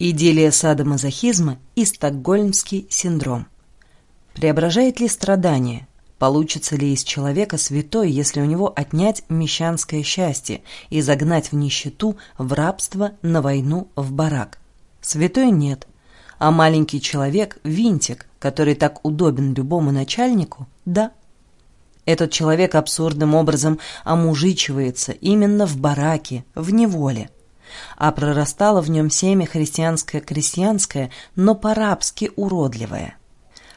Идиллия садомазохизма и стокгольмский синдром. Преображает ли страдание? Получится ли из человека святой, если у него отнять мещанское счастье и загнать в нищету, в рабство, на войну, в барак? Святой нет. А маленький человек – винтик, который так удобен любому начальнику – да. Этот человек абсурдным образом омужичивается именно в бараке, в неволе – а прорастало в нем семя христианское-крестьянское, но по-рабски уродливое.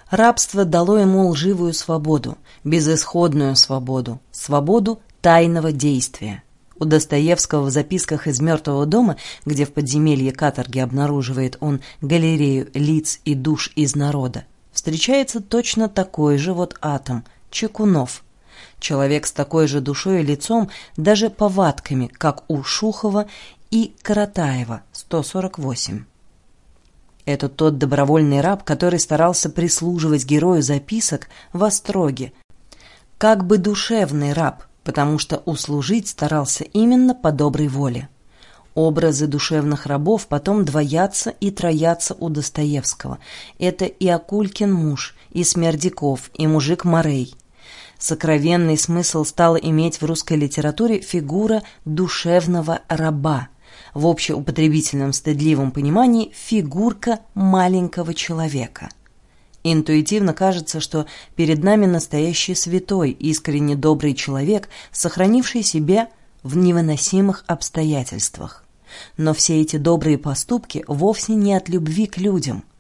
Рабство дало ему лживую свободу, безысходную свободу, свободу тайного действия. У Достоевского в записках из «Мертвого дома», где в подземелье каторги обнаруживает он галерею лиц и душ из народа, встречается точно такой же вот атом – Чекунов. Человек с такой же душой и лицом, даже повадками, как у Шухова и Каратаева, 148. Это тот добровольный раб, который старался прислуживать герою записок в Остроге. Как бы душевный раб, потому что услужить старался именно по доброй воле. Образы душевных рабов потом двоятся и троятся у Достоевского. Это и Акулькин муж, и Смердяков, и мужик Морей. Сокровенный смысл стала иметь в русской литературе фигура душевного раба – в общеупотребительном стыдливом понимании фигурка маленького человека. Интуитивно кажется, что перед нами настоящий святой, искренне добрый человек, сохранивший себя в невыносимых обстоятельствах. Но все эти добрые поступки вовсе не от любви к людям –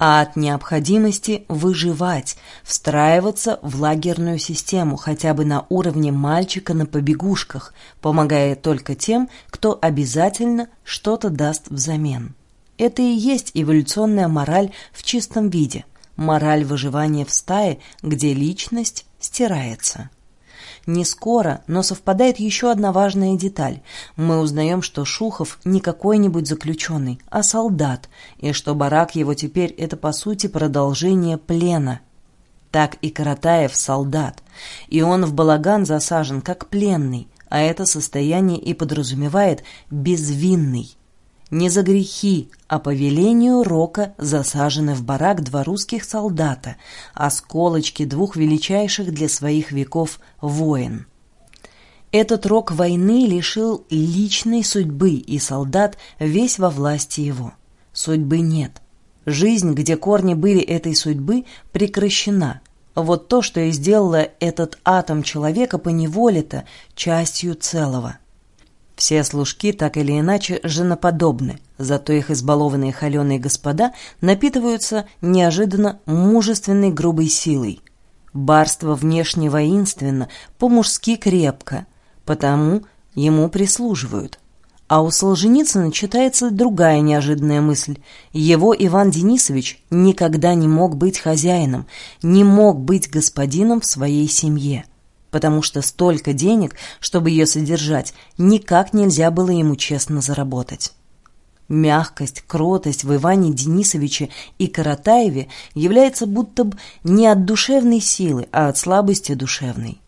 а от необходимости выживать, встраиваться в лагерную систему хотя бы на уровне мальчика на побегушках, помогая только тем, кто обязательно что-то даст взамен. Это и есть эволюционная мораль в чистом виде, мораль выживания в стае, где личность стирается. Не скоро, но совпадает еще одна важная деталь. Мы узнаем, что Шухов не какой-нибудь заключенный, а солдат, и что барак его теперь – это, по сути, продолжение плена. Так и Каратаев – солдат, и он в балаган засажен как пленный, а это состояние и подразумевает «безвинный». Не за грехи, а по велению Рока засажены в барак два русских солдата, осколочки двух величайших для своих веков воин. Этот рок войны лишил личной судьбы, и солдат весь во власти его. Судьбы нет. Жизнь, где корни были этой судьбы, прекращена. Вот то, что и сделало этот атом человека по неволе-то частью целого. Все служки так или иначе женоподобны, зато их избалованные холеные господа напитываются неожиданно мужественной грубой силой. Барство внешне воинственно, по-мужски крепко, потому ему прислуживают. А у Солженицына читается другая неожиданная мысль. Его Иван Денисович никогда не мог быть хозяином, не мог быть господином в своей семье потому что столько денег, чтобы ее содержать, никак нельзя было ему честно заработать. Мягкость, кротость в Иване Денисовиче и Каратаеве является будто бы не от душевной силы, а от слабости душевной.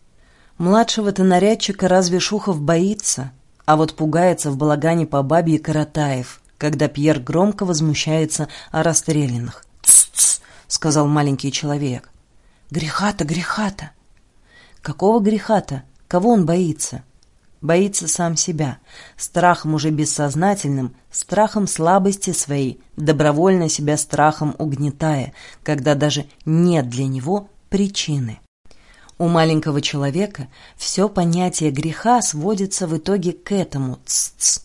Младшего-то нарядчика разве Шухов боится, а вот пугается в балагане по бабе Каратаев, когда Пьер громко возмущается о расстрелянных. «Тс-тс!» — сказал маленький человек. «Греха-то, греха-то!» Какого греха-то? Кого он боится? Боится сам себя, страхом уже бессознательным, страхом слабости своей, добровольно себя страхом угнетая, когда даже нет для него причины. У маленького человека все понятие греха сводится в итоге к этому «ц-ц»,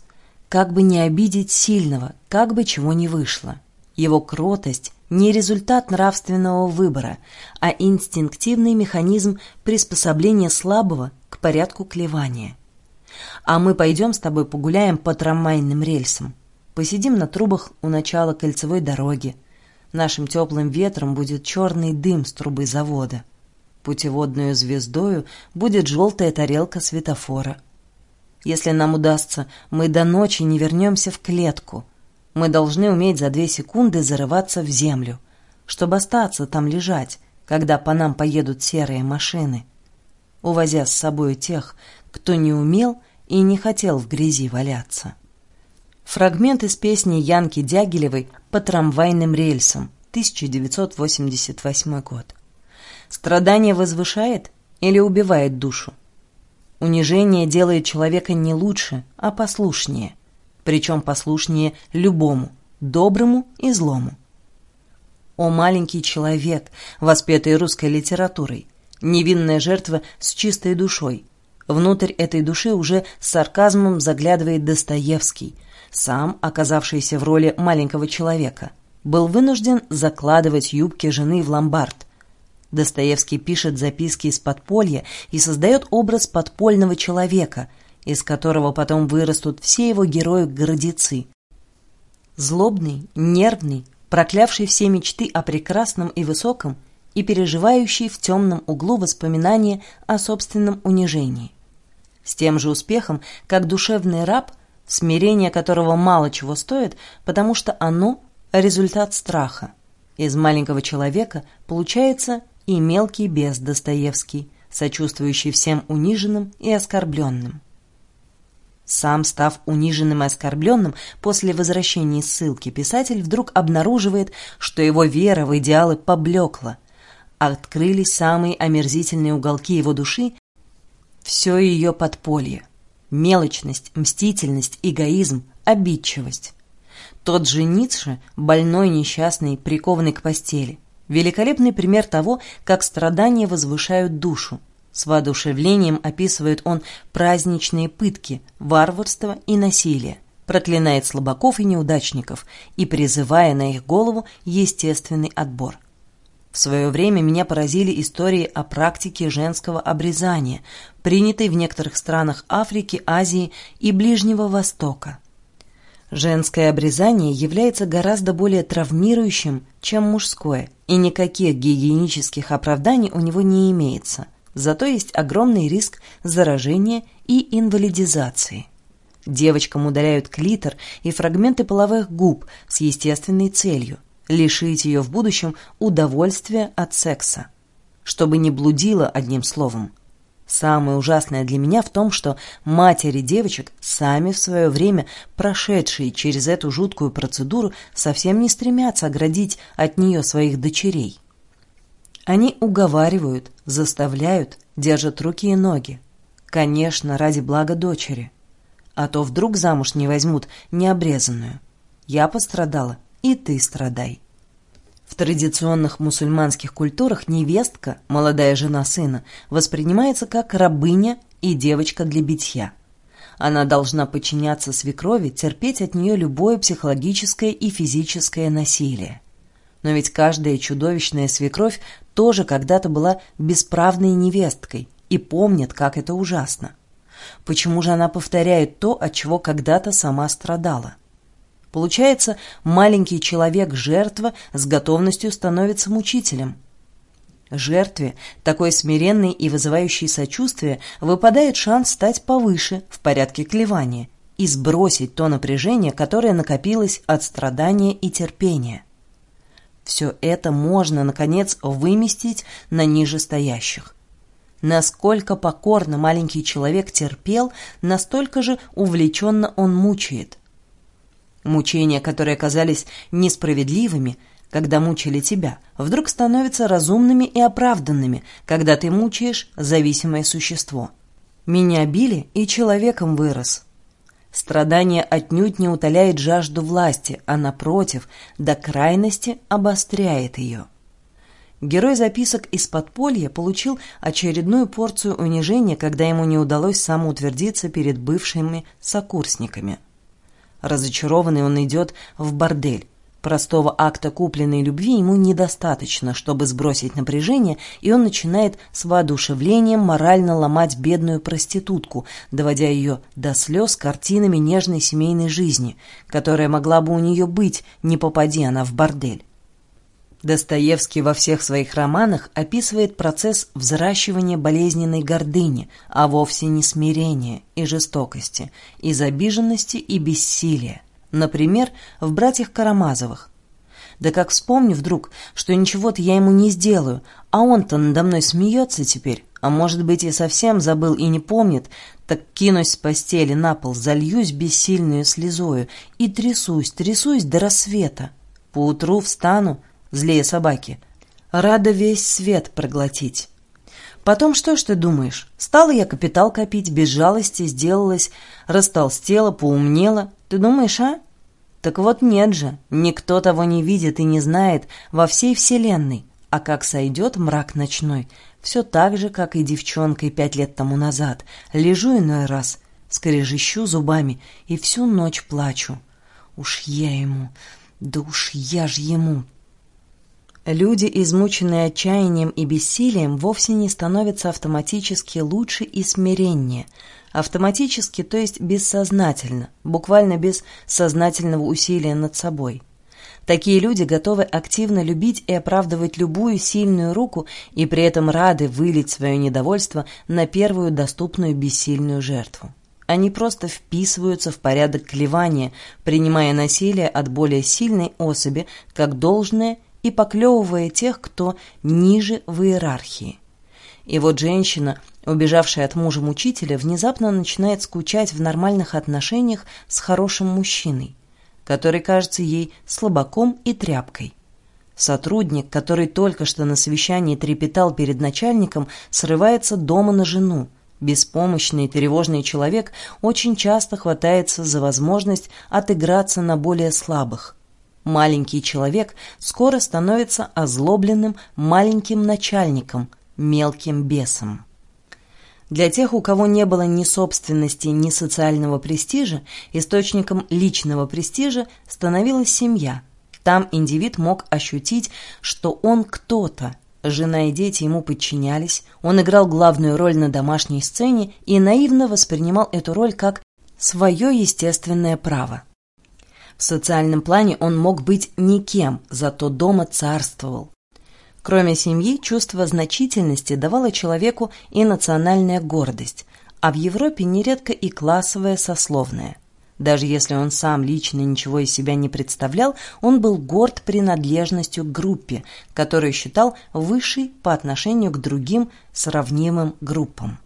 как бы не обидеть сильного, как бы чего не вышло. Его кротость не результат нравственного выбора, а инстинктивный механизм приспособления слабого к порядку клевания. А мы пойдем с тобой погуляем по трамвайным рельсам, посидим на трубах у начала кольцевой дороги. Нашим теплым ветром будет черный дым с трубы завода. Путеводную звездою будет желтая тарелка светофора. Если нам удастся, мы до ночи не вернемся в клетку — мы должны уметь за две секунды зарываться в землю, чтобы остаться там лежать, когда по нам поедут серые машины, увозя с собой тех, кто не умел и не хотел в грязи валяться. Фрагмент из песни Янки Дягилевой «По трамвайным рельсам», 1988 год. Страдание возвышает или убивает душу? Унижение делает человека не лучше, а послушнее. Причем послушнее любому, доброму и злому. О маленький человек, воспетый русской литературой, невинная жертва с чистой душой. Внутрь этой души уже с сарказмом заглядывает Достоевский, сам оказавшийся в роли маленького человека. Был вынужден закладывать юбки жены в ломбард, Достоевский пишет записки из подполья и создает образ подпольного человека, из которого потом вырастут все его герои-гордецы. Злобный, нервный, проклявший все мечты о прекрасном и высоком и переживающий в темном углу воспоминания о собственном унижении. С тем же успехом, как душевный раб, смирение которого мало чего стоит, потому что оно – результат страха. Из маленького человека получается и мелкий бес Достоевский, сочувствующий всем униженным и оскорбленным. Сам став униженным и оскорбленным, после возвращения из ссылки писатель вдруг обнаруживает, что его вера в идеалы поблекла. Открылись самые омерзительные уголки его души, все ее подполье. Мелочность, мстительность, эгоизм, обидчивость. Тот же Ницше, больной, несчастный, прикованный к постели – Великолепный пример того, как страдания возвышают душу. С воодушевлением описывает он праздничные пытки, варварство и насилие, проклинает слабаков и неудачников и призывая на их голову естественный отбор. В свое время меня поразили истории о практике женского обрезания, принятой в некоторых странах Африки, Азии и Ближнего Востока. Женское обрезание является гораздо более травмирующим, чем мужское, и никаких гигиенических оправданий у него не имеется. Зато есть огромный риск заражения и инвалидизации. Девочкам удаляют клитор и фрагменты половых губ с естественной целью – лишить ее в будущем удовольствия от секса. Чтобы не блудила одним словом, Самое ужасное для меня в том, что матери девочек, сами в свое время прошедшие через эту жуткую процедуру, совсем не стремятся оградить от нее своих дочерей. Они уговаривают, заставляют, держат руки и ноги. Конечно, ради блага дочери. А то вдруг замуж не возьмут необрезанную. Я пострадала, и ты страдай. В традиционных мусульманских культурах невестка, молодая жена сына, воспринимается как рабыня и девочка для битья. Она должна подчиняться свекрови, терпеть от нее любое психологическое и физическое насилие. Но ведь каждая чудовищная свекровь тоже когда-то была бесправной невесткой и помнит, как это ужасно. Почему же она повторяет то, от чего когда-то сама страдала? Получается, маленький человек-жертва с готовностью становится мучителем. Жертве, такой смиренной и вызывающей сочувствие, выпадает шанс стать повыше в порядке клевания и сбросить то напряжение, которое накопилось от страдания и терпения. Все это можно, наконец, выместить на нижестоящих. Насколько покорно маленький человек терпел, настолько же увлеченно он мучает. Мучения, которые казались несправедливыми, когда мучили тебя, вдруг становятся разумными и оправданными, когда ты мучаешь зависимое существо. Меня били, и человеком вырос. Страдание отнюдь не утоляет жажду власти, а, напротив, до крайности обостряет ее. Герой записок из подполья получил очередную порцию унижения, когда ему не удалось самоутвердиться перед бывшими сокурсниками – Разочарованный он идет в бордель. Простого акта купленной любви ему недостаточно, чтобы сбросить напряжение, и он начинает с воодушевлением морально ломать бедную проститутку, доводя ее до слез картинами нежной семейной жизни, которая могла бы у нее быть, не попади она в бордель. Достоевский во всех своих романах описывает процесс взращивания болезненной гордыни, а вовсе не смирения и жестокости, из обиженности и бессилия. Например, в «Братьях Карамазовых». Да как вспомню вдруг, что ничего-то я ему не сделаю, а он-то надо мной смеется теперь, А может быть и совсем забыл и не помнит, так кинусь с постели на пол, зальюсь бессильную слезою и трясусь, трясусь до рассвета. Поутру встану, злее собаки, рада весь свет проглотить. Потом что ж ты думаешь? Стала я капитал копить, без жалости сделалась, растолстела, поумнела. Ты думаешь, а? Так вот нет же, никто того не видит и не знает во всей вселенной. А как сойдет мрак ночной, все так же, как и девчонкой пять лет тому назад. Лежу иной раз, скрежещу зубами и всю ночь плачу. Уж я ему, да уж я ж ему. Люди, измученные отчаянием и бессилием, вовсе не становятся автоматически лучше и смиреннее – Автоматически, то есть бессознательно, буквально без сознательного усилия над собой. Такие люди готовы активно любить и оправдывать любую сильную руку и при этом рады вылить свое недовольство на первую доступную бессильную жертву. Они просто вписываются в порядок клевания, принимая насилие от более сильной особи как должное и поклевывая тех, кто ниже в иерархии. И вот женщина, убежавшая от мужа-мучителя, внезапно начинает скучать в нормальных отношениях с хорошим мужчиной, который кажется ей слабаком и тряпкой. Сотрудник, который только что на совещании трепетал перед начальником, срывается дома на жену. Беспомощный и тревожный человек очень часто хватается за возможность отыграться на более слабых. Маленький человек скоро становится озлобленным маленьким начальником – мелким бесом. Для тех, у кого не было ни собственности, ни социального престижа, источником личного престижа становилась семья. Там индивид мог ощутить, что он кто-то. Жена и дети ему подчинялись, он играл главную роль на домашней сцене и наивно воспринимал эту роль как свое естественное право. В социальном плане он мог быть никем, зато дома царствовал. Кроме семьи, чувство значительности давало человеку и национальная гордость, а в Европе нередко и классовая сословная. Даже если он сам лично ничего из себя не представлял, он был горд принадлежностью к группе, которую считал высшей по отношению к другим сравнимым группам.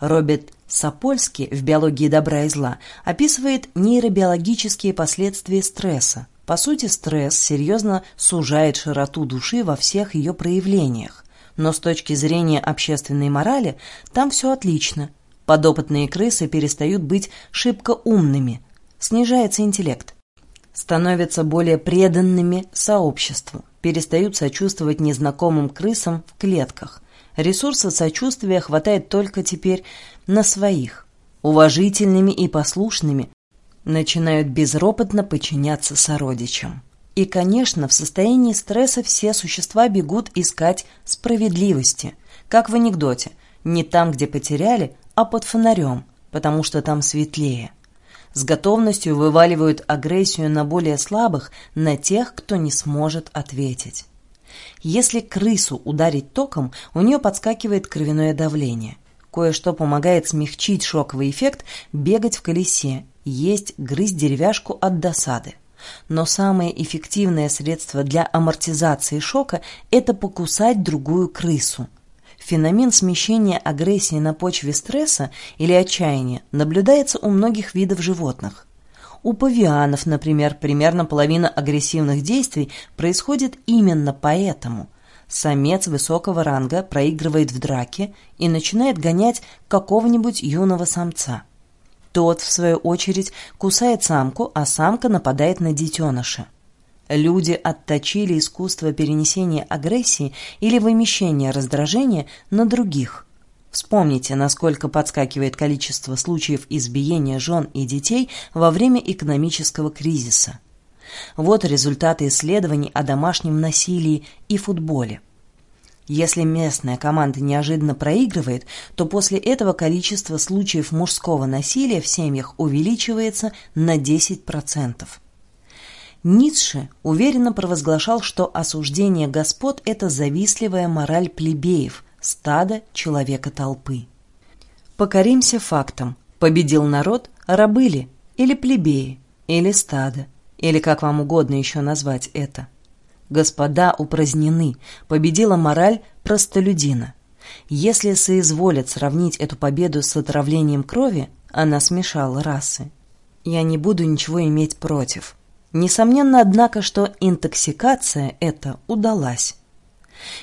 Роберт Сапольский в «Биологии добра и зла» описывает нейробиологические последствия стресса, по сути, стресс серьезно сужает широту души во всех ее проявлениях. Но с точки зрения общественной морали там все отлично. Подопытные крысы перестают быть шибко умными. Снижается интеллект. Становятся более преданными сообществу. Перестают сочувствовать незнакомым крысам в клетках. Ресурса сочувствия хватает только теперь на своих. Уважительными и послушными начинают безропотно подчиняться сородичам. И, конечно, в состоянии стресса все существа бегут искать справедливости, как в анекдоте, не там, где потеряли, а под фонарем, потому что там светлее. С готовностью вываливают агрессию на более слабых, на тех, кто не сможет ответить. Если крысу ударить током, у нее подскакивает кровяное давление. Кое-что помогает смягчить шоковый эффект бегать в колесе есть грызть деревяшку от досады. Но самое эффективное средство для амортизации шока – это покусать другую крысу. Феномен смещения агрессии на почве стресса или отчаяния наблюдается у многих видов животных. У павианов, например, примерно половина агрессивных действий происходит именно поэтому. Самец высокого ранга проигрывает в драке и начинает гонять какого-нибудь юного самца – тот, в свою очередь, кусает самку, а самка нападает на детеныша. Люди отточили искусство перенесения агрессии или вымещения раздражения на других. Вспомните, насколько подскакивает количество случаев избиения жен и детей во время экономического кризиса. Вот результаты исследований о домашнем насилии и футболе. Если местная команда неожиданно проигрывает, то после этого количество случаев мужского насилия в семьях увеличивается на 10%. Ницше уверенно провозглашал, что осуждение господ – это завистливая мораль плебеев, стада человека толпы. Покоримся фактам. Победил народ, рабы ли, или плебеи, или стадо, или как вам угодно еще назвать это – Господа упразднены, победила мораль простолюдина. Если соизволят сравнить эту победу с отравлением крови, она смешала расы. Я не буду ничего иметь против. Несомненно, однако, что интоксикация эта удалась.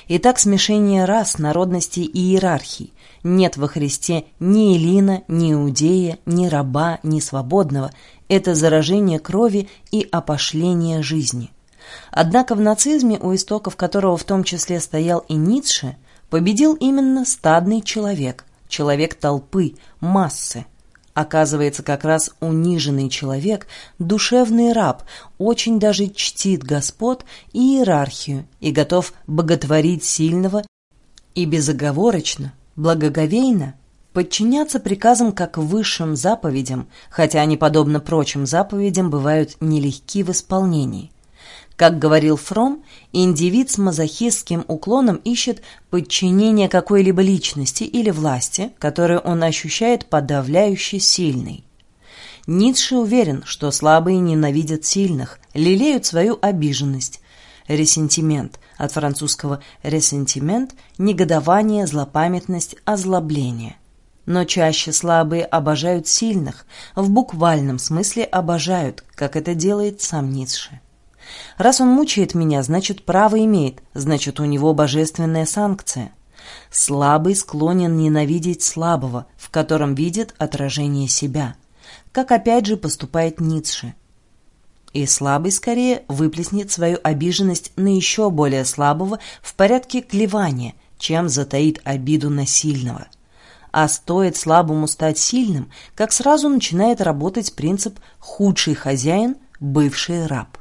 Итак, смешение рас, народностей и иерархий. Нет во Христе ни Элина, ни Иудея, ни раба, ни свободного. Это заражение крови и опошление жизни. Однако в нацизме, у истоков которого в том числе стоял и Ницше, победил именно стадный человек, человек толпы, массы. Оказывается, как раз униженный человек, душевный раб, очень даже чтит господ и иерархию и готов боготворить сильного и безоговорочно, благоговейно подчиняться приказам как высшим заповедям, хотя они, подобно прочим заповедям, бывают нелегки в исполнении. Как говорил Фром, индивид с мазохистским уклоном ищет подчинение какой-либо личности или власти, которую он ощущает подавляюще сильной. Ницше уверен, что слабые ненавидят сильных, лелеют свою обиженность. Ресентимент от французского «ресентимент» – негодование, злопамятность, озлобление. Но чаще слабые обожают сильных, в буквальном смысле обожают, как это делает сам Ницше. Раз он мучает меня, значит, право имеет, значит, у него божественная санкция. Слабый склонен ненавидеть слабого, в котором видит отражение себя, как опять же поступает Ницше. И слабый скорее выплеснет свою обиженность на еще более слабого в порядке клевания, чем затаит обиду на сильного. А стоит слабому стать сильным, как сразу начинает работать принцип «худший хозяин – бывший раб».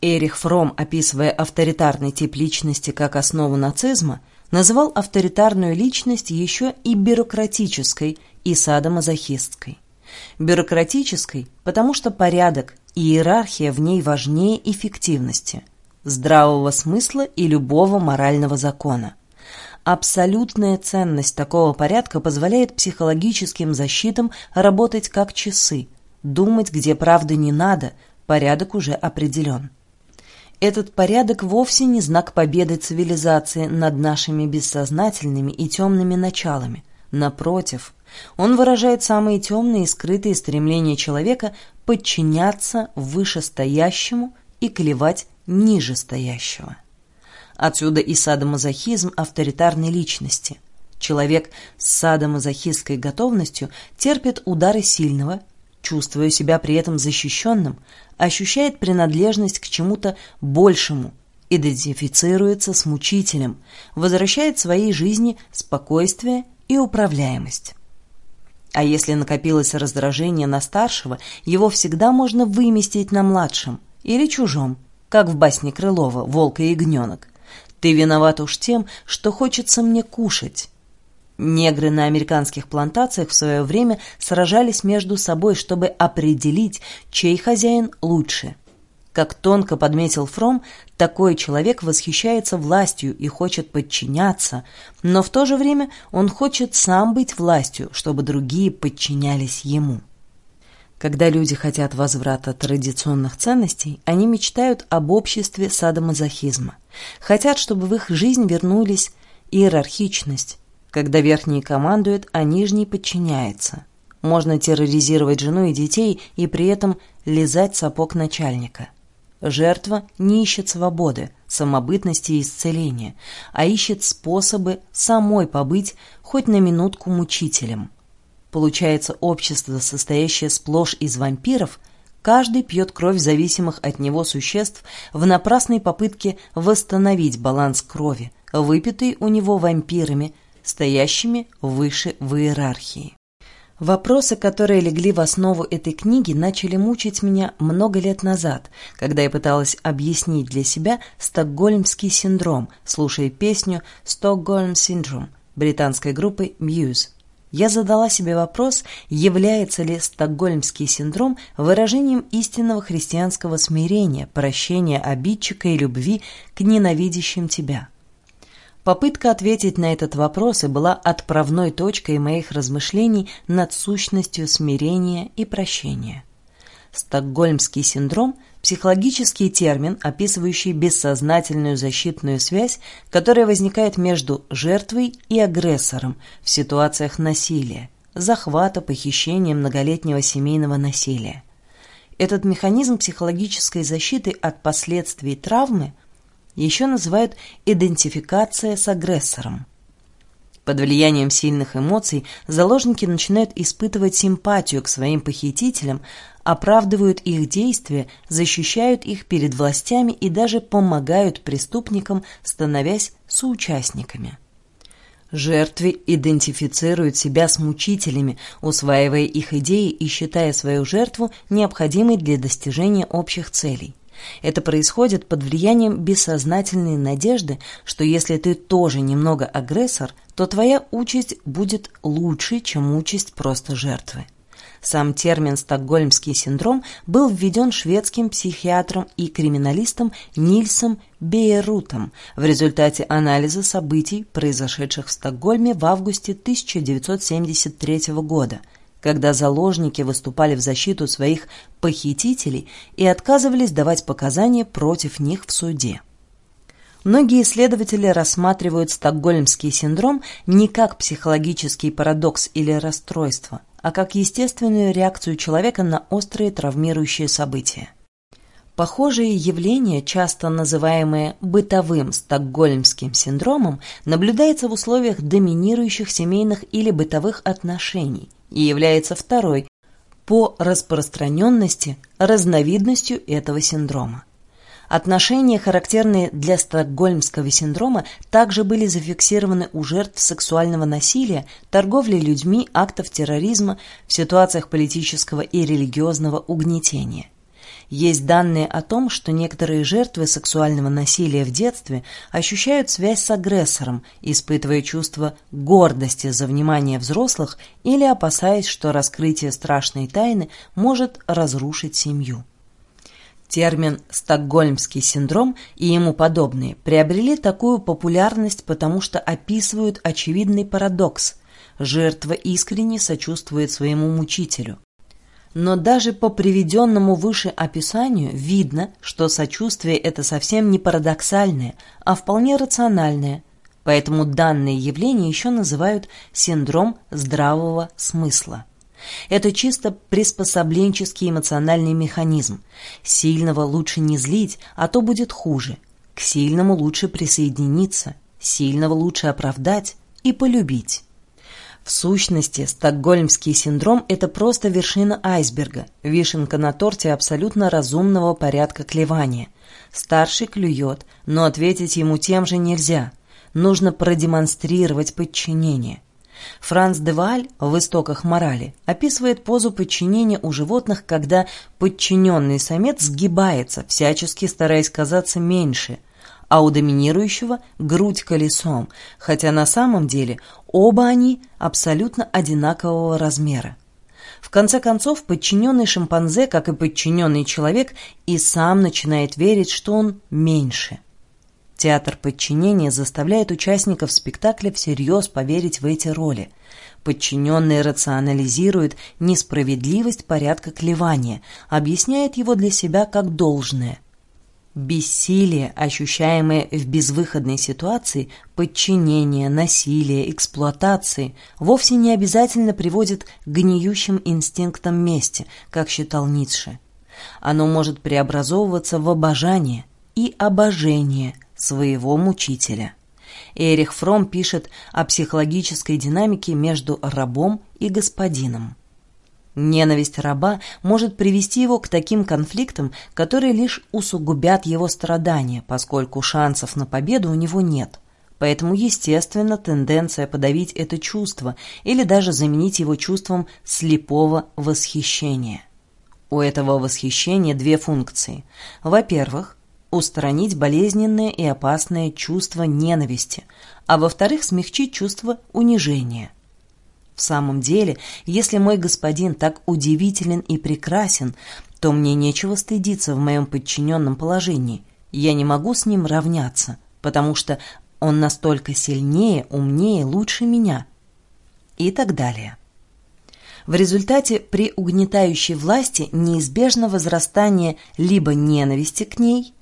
Эрих Фром, описывая авторитарный тип личности как основу нацизма, называл авторитарную личность еще и бюрократической и садомазохистской. Бюрократической, потому что порядок и иерархия в ней важнее эффективности, здравого смысла и любого морального закона. Абсолютная ценность такого порядка позволяет психологическим защитам работать как часы, думать, где правды не надо, порядок уже определен. Этот порядок вовсе не знак победы цивилизации над нашими бессознательными и темными началами. Напротив, он выражает самые темные и скрытые стремления человека подчиняться вышестоящему и клевать нижестоящего. Отсюда и садомазохизм авторитарной личности. Человек с садомазохистской готовностью терпит удары сильного чувствуя себя при этом защищенным, ощущает принадлежность к чему-то большему, идентифицируется с мучителем, возвращает своей жизни спокойствие и управляемость. А если накопилось раздражение на старшего, его всегда можно выместить на младшем или чужом, как в басне Крылова «Волк и ягненок». Ты виноват уж тем, что хочется мне кушать, Негры на американских плантациях в свое время сражались между собой, чтобы определить, чей хозяин лучше. Как тонко подметил Фром, такой человек восхищается властью и хочет подчиняться, но в то же время он хочет сам быть властью, чтобы другие подчинялись ему. Когда люди хотят возврата традиционных ценностей, они мечтают об обществе садомазохизма. Хотят, чтобы в их жизнь вернулись иерархичность, когда верхний командует, а нижний подчиняется. Можно терроризировать жену и детей и при этом лизать сапог начальника. Жертва не ищет свободы, самобытности и исцеления, а ищет способы самой побыть хоть на минутку мучителем. Получается общество, состоящее сплошь из вампиров, каждый пьет кровь зависимых от него существ в напрасной попытке восстановить баланс крови, выпитой у него вампирами, стоящими выше в иерархии. Вопросы, которые легли в основу этой книги, начали мучить меня много лет назад, когда я пыталась объяснить для себя стокгольмский синдром, слушая песню «Stockholm Syndrome» британской группы Muse. Я задала себе вопрос, является ли стокгольмский синдром выражением истинного христианского смирения, прощения обидчика и любви к ненавидящим тебя. Попытка ответить на этот вопрос и была отправной точкой моих размышлений над сущностью смирения и прощения. Стокгольмский синдром психологический термин, описывающий бессознательную защитную связь, которая возникает между жертвой и агрессором в ситуациях насилия, захвата, похищения многолетнего семейного насилия. Этот механизм психологической защиты от последствий травмы еще называют идентификация с агрессором. Под влиянием сильных эмоций заложники начинают испытывать симпатию к своим похитителям, оправдывают их действия, защищают их перед властями и даже помогают преступникам, становясь соучастниками. Жертвы идентифицируют себя с мучителями, усваивая их идеи и считая свою жертву необходимой для достижения общих целей. Это происходит под влиянием бессознательной надежды, что если ты тоже немного агрессор, то твоя участь будет лучше, чем участь просто жертвы. Сам термин «стокгольмский синдром» был введен шведским психиатром и криминалистом Нильсом Бейерутом в результате анализа событий, произошедших в Стокгольме в августе 1973 года, когда заложники выступали в защиту своих похитителей и отказывались давать показания против них в суде. Многие исследователи рассматривают стокгольмский синдром не как психологический парадокс или расстройство – а как естественную реакцию человека на острые травмирующие события. Похожие явления, часто называемые бытовым стокгольмским синдромом, наблюдается в условиях доминирующих семейных или бытовых отношений и является второй по распространенности разновидностью этого синдрома. Отношения, характерные для стокгольмского синдрома, также были зафиксированы у жертв сексуального насилия, торговли людьми, актов терроризма в ситуациях политического и религиозного угнетения. Есть данные о том, что некоторые жертвы сексуального насилия в детстве ощущают связь с агрессором, испытывая чувство гордости за внимание взрослых или опасаясь, что раскрытие страшной тайны может разрушить семью. Термин «стокгольмский синдром» и ему подобные приобрели такую популярность, потому что описывают очевидный парадокс. Жертва искренне сочувствует своему мучителю. Но даже по приведенному выше описанию видно, что сочувствие это совсем не парадоксальное, а вполне рациональное. Поэтому данное явление еще называют синдром здравого смысла. Это чисто приспособленческий эмоциональный механизм. Сильного лучше не злить, а то будет хуже. К сильному лучше присоединиться, сильного лучше оправдать и полюбить. В сущности, стокгольмский синдром – это просто вершина айсберга, вишенка на торте абсолютно разумного порядка клевания. Старший клюет, но ответить ему тем же нельзя. Нужно продемонстрировать подчинение. Франц де Валь в «Истоках морали» описывает позу подчинения у животных, когда подчиненный самец сгибается, всячески стараясь казаться меньше, а у доминирующего грудь колесом, хотя на самом деле оба они абсолютно одинакового размера. В конце концов, подчиненный шимпанзе, как и подчиненный человек, и сам начинает верить, что он меньше. Театр подчинения заставляет участников спектакля всерьез поверить в эти роли. Подчиненный рационализирует несправедливость порядка клевания, объясняет его для себя как должное. Бессилие, ощущаемое в безвыходной ситуации, подчинение, насилие, эксплуатации, вовсе не обязательно приводит к гниющим инстинктам мести, как считал Ницше. Оно может преобразовываться в обожание и обожение, своего мучителя. Эрих Фром пишет о психологической динамике между рабом и господином. Ненависть раба может привести его к таким конфликтам, которые лишь усугубят его страдания, поскольку шансов на победу у него нет. Поэтому, естественно, тенденция подавить это чувство или даже заменить его чувством слепого восхищения. У этого восхищения две функции. Во-первых, устранить болезненное и опасное чувство ненависти, а во-вторых, смягчить чувство унижения. В самом деле, если мой господин так удивителен и прекрасен, то мне нечего стыдиться в моем подчиненном положении. Я не могу с ним равняться, потому что он настолько сильнее, умнее, лучше меня. И так далее. В результате при угнетающей власти неизбежно возрастание либо ненависти к ней,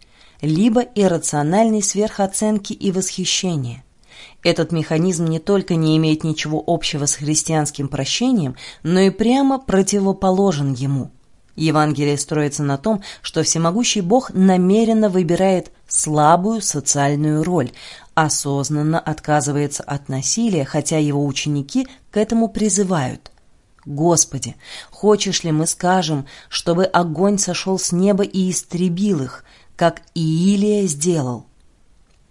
либо иррациональной сверхоценки и восхищения. Этот механизм не только не имеет ничего общего с христианским прощением, но и прямо противоположен ему. Евангелие строится на том, что всемогущий Бог намеренно выбирает слабую социальную роль, осознанно отказывается от насилия, хотя его ученики к этому призывают. Господи, хочешь ли мы скажем, чтобы огонь сошел с неба и истребил их, как Иилия сделал?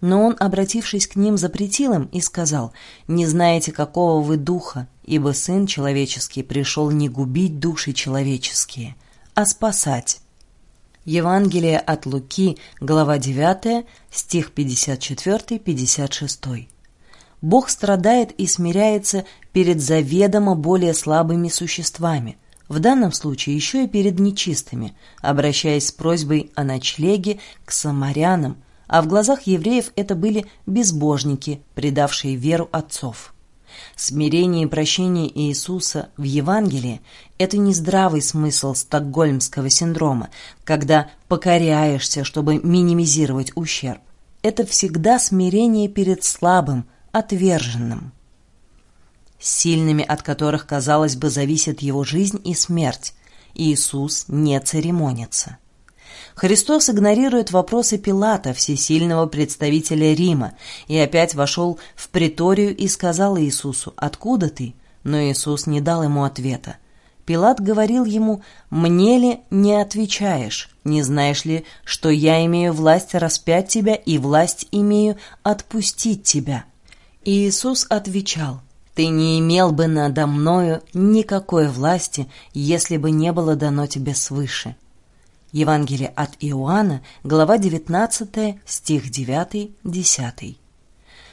Но он, обратившись к ним, запретил им и сказал, «Не знаете, какого вы духа, ибо Сын Человеческий пришел не губить души человеческие, а спасать». Евангелие от Луки, глава 9, стих 54-56. Бог страдает и смиряется перед заведомо более слабыми существами, в данном случае еще и перед нечистыми, обращаясь с просьбой о ночлеге к самарянам, а в глазах евреев это были безбожники, предавшие веру отцов. Смирение и прощение Иисуса в Евангелии – это не здравый смысл стокгольмского синдрома, когда покоряешься, чтобы минимизировать ущерб. Это всегда смирение перед слабым, отверженным. Сильными, от которых, казалось бы, зависит его жизнь и смерть, Иисус не церемонится. Христос игнорирует вопросы Пилата, всесильного представителя Рима, и опять вошел в приторию и сказал Иисусу «Откуда ты?». Но Иисус не дал ему ответа. Пилат говорил ему «Мне ли не отвечаешь? Не знаешь ли, что я имею власть распять тебя и власть имею отпустить тебя?» И Иисус отвечал «Ты не имел бы надо мною никакой власти, если бы не было дано тебе свыше». Евангелие от Иоанна, глава 19, стих 9-10.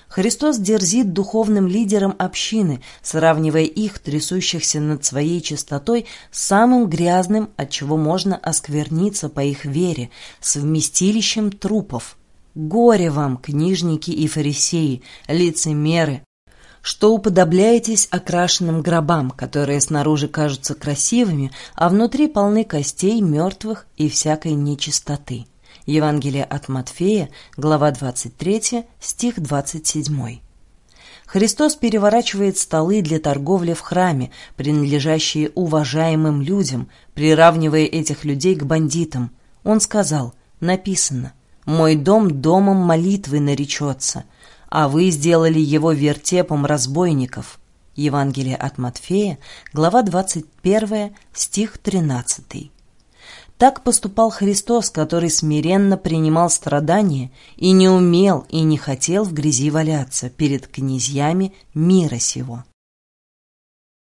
Христос дерзит духовным лидерам общины, сравнивая их, трясущихся над своей чистотой, с самым грязным, от чего можно оскверниться по их вере, с вместилищем трупов. Горе вам, книжники и фарисеи, лицемеры, что уподобляетесь окрашенным гробам, которые снаружи кажутся красивыми, а внутри полны костей, мертвых и всякой нечистоты. Евангелие от Матфея, глава 23, стих 27. Христос переворачивает столы для торговли в храме, принадлежащие уважаемым людям, приравнивая этих людей к бандитам. Он сказал, написано, «Мой дом домом молитвы наречется», а вы сделали его вертепом разбойников». Евангелие от Матфея, глава 21, стих 13. Так поступал Христос, который смиренно принимал страдания и не умел и не хотел в грязи валяться перед князьями мира сего.